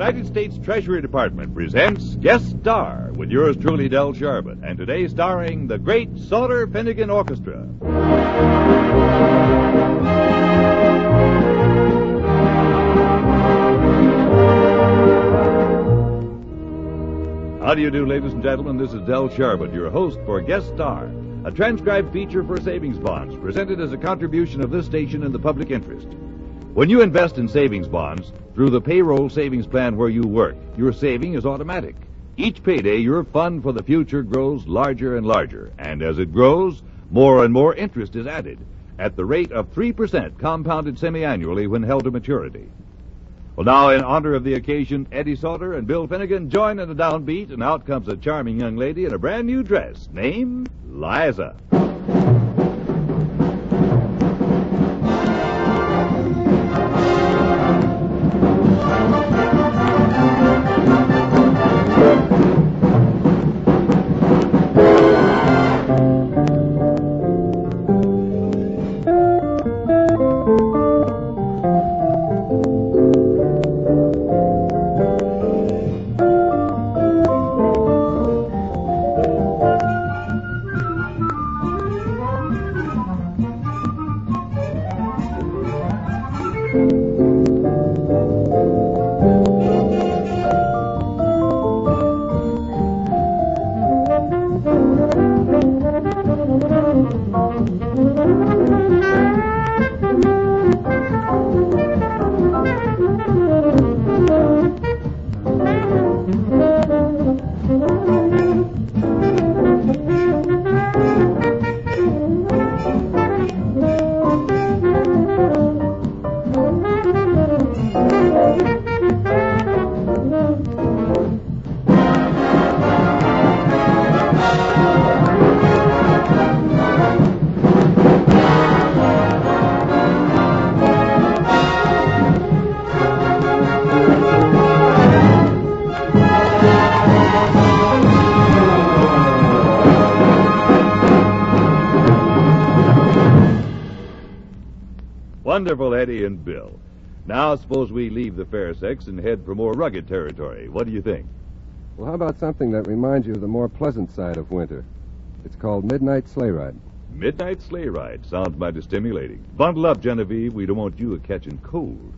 United States Treasury Department presents Guest Star with yours truly, Del Sharbutt, and today starring the great Sauter Finegan Orchestra. How do you do, ladies and gentlemen? This is Del Sharbutt, your host for Guest Star, a transcribed feature for savings bonds presented as a contribution of this station in the public interest. When you invest in savings bonds through the payroll savings plan where you work, your saving is automatic. Each payday, your fund for the future grows larger and larger, and as it grows, more and more interest is added at the rate of 3% compounded semi-annually when held to maturity. Well, now, in honor of the occasion, Eddie Sauter and Bill Finegan join in a downbeat, and out comes a charming young lady in a brand new dress named Liza. Wonderful, Eddie and Bill. Now, suppose we leave the fair sex and head for more rugged territory. What do you think? Well, how about something that reminds you of the more pleasant side of winter? It's called Midnight Sleigh Ride. Midnight sleigh ride sounds mighty stimulating. Bundle up, Genevieve. We don't want you a catching cold.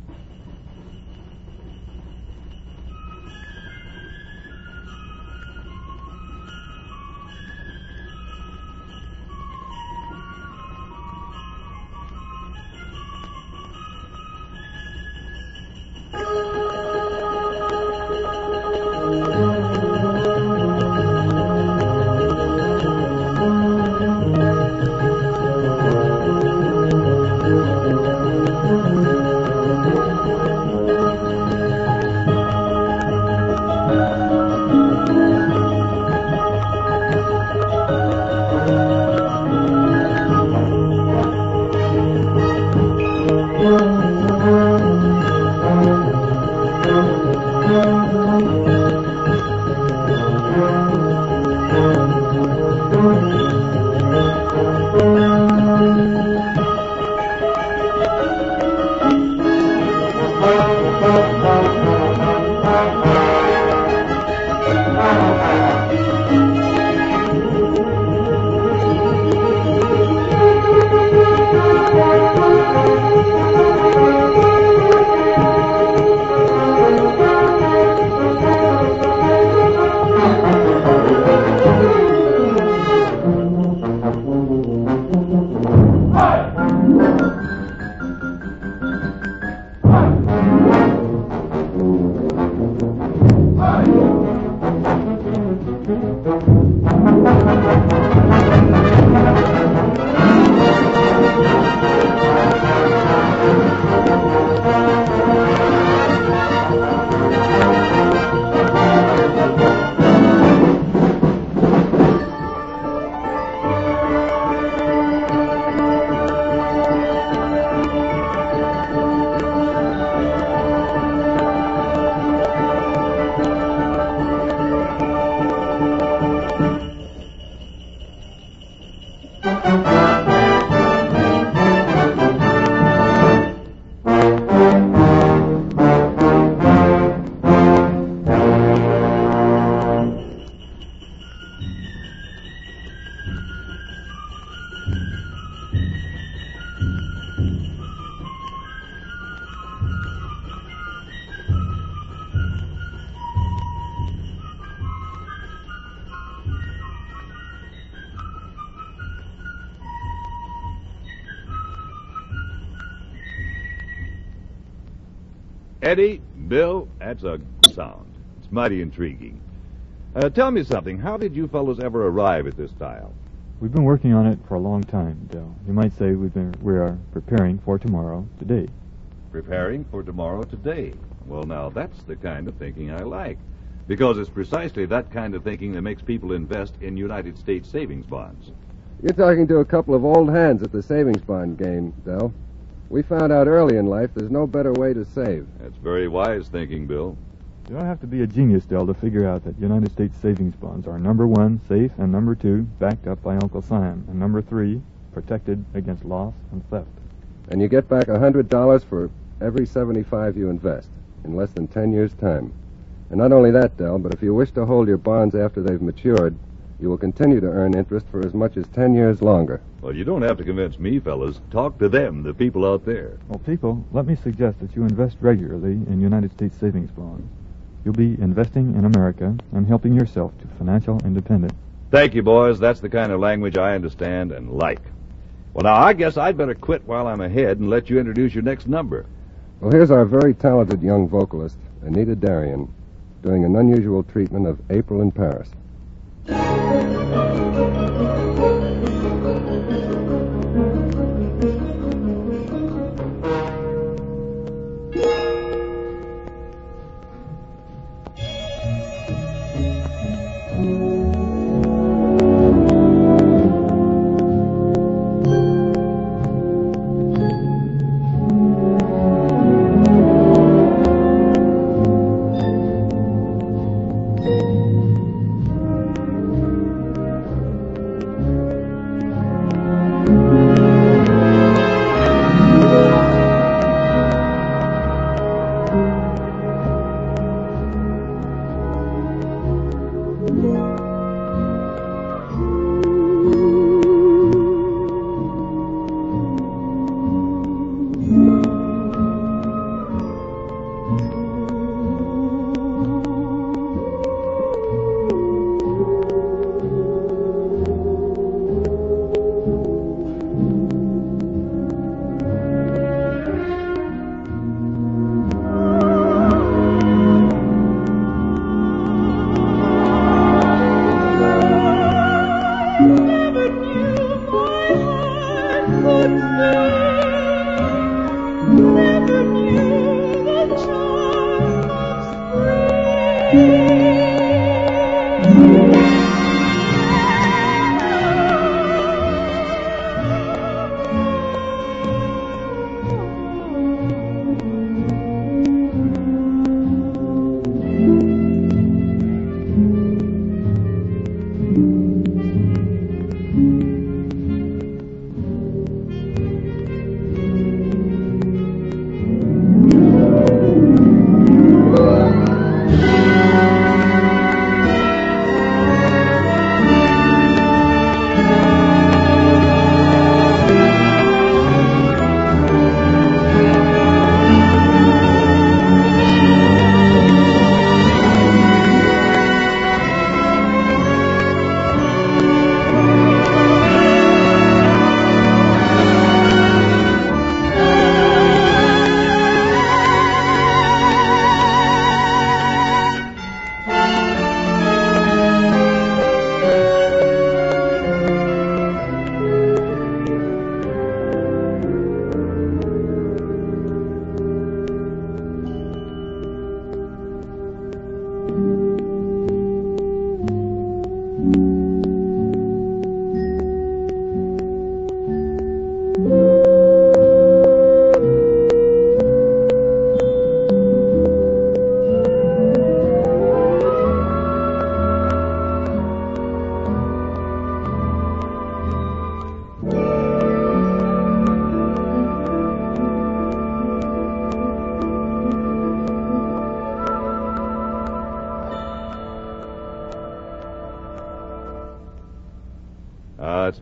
Eddie, Bill, that's a good sound. It's mighty intriguing. Uh, tell me something. How did you fellows ever arrive at this tile? We've been working on it for a long time, Del. You might say we've been we are preparing for tomorrow today. Preparing for tomorrow today. Well, now that's the kind of thinking I like. Because it's precisely that kind of thinking that makes people invest in United States savings bonds. You're talking to a couple of old hands at the savings bond game, Del. We found out early in life there's no better way to save. That's very wise thinking, Bill. You don't have to be a genius, Del, to figure out that United States savings bonds are number one, safe, and number two, backed up by Uncle Sam, and number three, protected against loss and theft. And you get back a $100 for every 75 you invest in less than 10 years' time. And not only that, Del, but if you wish to hold your bonds after they've matured, you will continue to earn interest for as much as 10 years longer. Well, you don't have to convince me, fellas. Talk to them, the people out there. Well, people, let me suggest that you invest regularly in United States savings bonds. You'll be investing in America and helping yourself to financial independence. Thank you, boys. That's the kind of language I understand and like. Well, now, I guess I'd better quit while I'm ahead and let you introduce your next number. Well, here's our very talented young vocalist, Anita Darian, doing an unusual treatment of April in Paris. Thank you. Heart could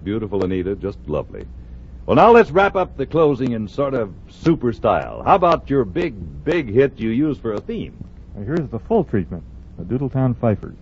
beautiful, Anita. Just lovely. Well, now let's wrap up the closing in sort of super style. How about your big, big hit you used for a theme? Here's the full treatment, the Doodletown Fifers.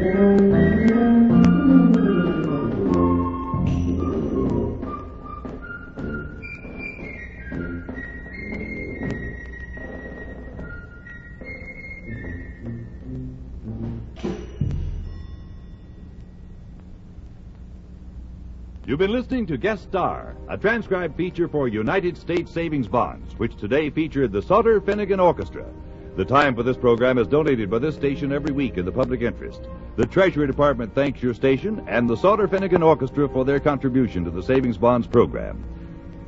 You've been listening to Guest Star, a transcribed feature for United States Savings Bonds, which today featured the Sauter Finegan Orchestra. The time for this program is donated by this station every week in the public interest. The Treasury Department thanks your station and the Sauter Finegan Orchestra for their contribution to the Savings Bonds program.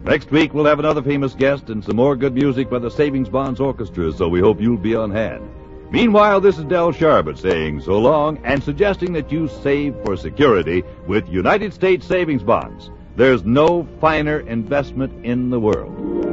Next week, we'll have another famous guest and some more good music by the Savings Bonds Orchestra, so we hope you'll be on hand. Meanwhile, this is Del Sharbutt saying so long and suggesting that you save for security with United States Savings Bonds. There's no finer investment in the world.